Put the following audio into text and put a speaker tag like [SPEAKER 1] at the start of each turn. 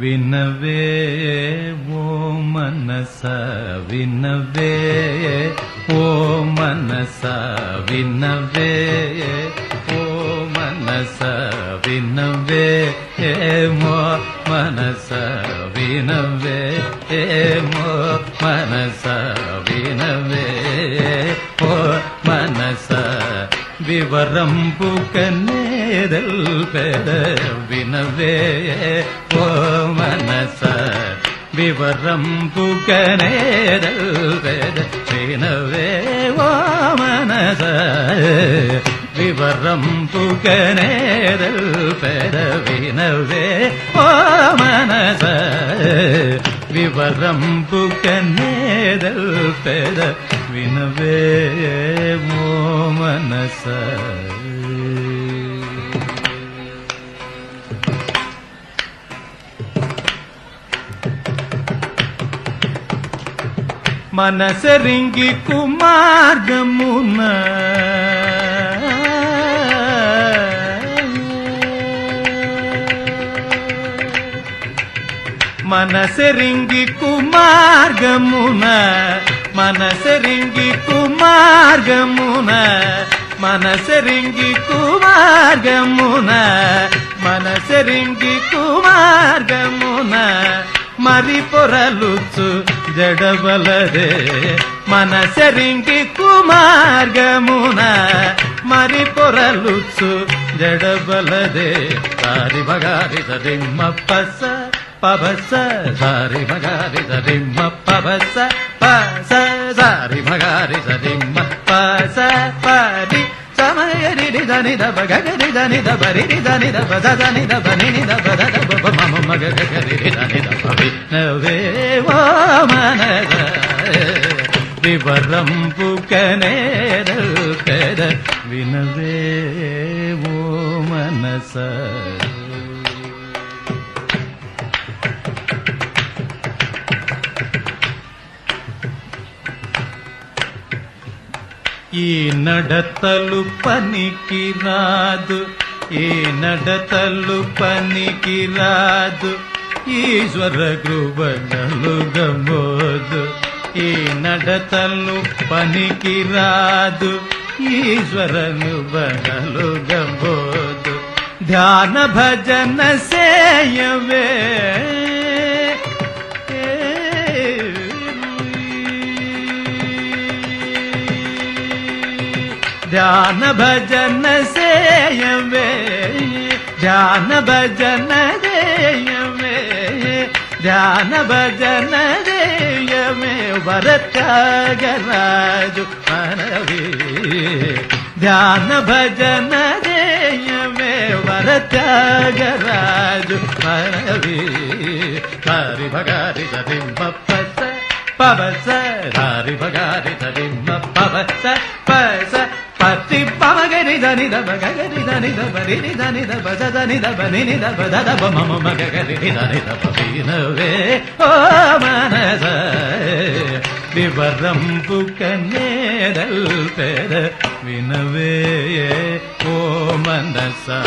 [SPEAKER 1] వినవే ఓ మనస వినవే ఓ మనస వినవే ఓ మనస వినవే ఏమో మనస వినవే ఏమో మనస వినవే ఓ మనస వివరంపు కన్నేదల్ பேதல் பேத வினவே கோமனச விவரம் புகநேரல் பேத வினவே ஓமனச விவரம் புகநேரல் பேத வினவே ஓமனச விவரம் புகநேரல் பேத வினவே மோமனச మనసరింగి కుమార్గమున. మనసరింగి కుమార్గమున. మనసరింగి కుమార్గమున. మనసరింగి కుమార్గమున. చెరింగి కుమార్గమున మరి పొరలుచు జడబలరే మన చెరింగి కుమార్గమున మరి పొరలుచు జడబలదే. సారి మగారి సదిమ్మ పస పబస సారి మగారి సదిమ్మ పబస పస సారి మగారి సదిమ్మ పస పరి సమయరి దని దబ గగరి దని దబ రి దని దబ దని దబ ని దబ దబ మమ మగ గగరి దని దబ నవే వివరంపు కనేరల్ వినవే ఓ మనస ఈ నడతలు పనికి రాదు ఈ నడతలు పనికి రాదు ఈశ్వర కృపగలు గమోదు ఈ నడతలు పనికి రాదు ఈశ్వర కృపగలు గమోదు. ధ్యాన భజన సేయవే ध्यान भजन से यमे, ध्यान भजन रे यमे, ध्यान भजन रे यमे वरत्यागराजु मनवे ध्यान भजन रे यमे वरत्यागराजु मनवे हरि भगारि सदिं पपस पवस, हरि भगारि सदिं पवस, पस। పత్తి పమగరి దని దబ గగరి దని దబ రి దని దబ దని దబ ని దబ దబ మమ మగ దని దబ వినవే ఓ మనస వివరంపు కన్నేదల్ పెద వినవే ఓ మనసా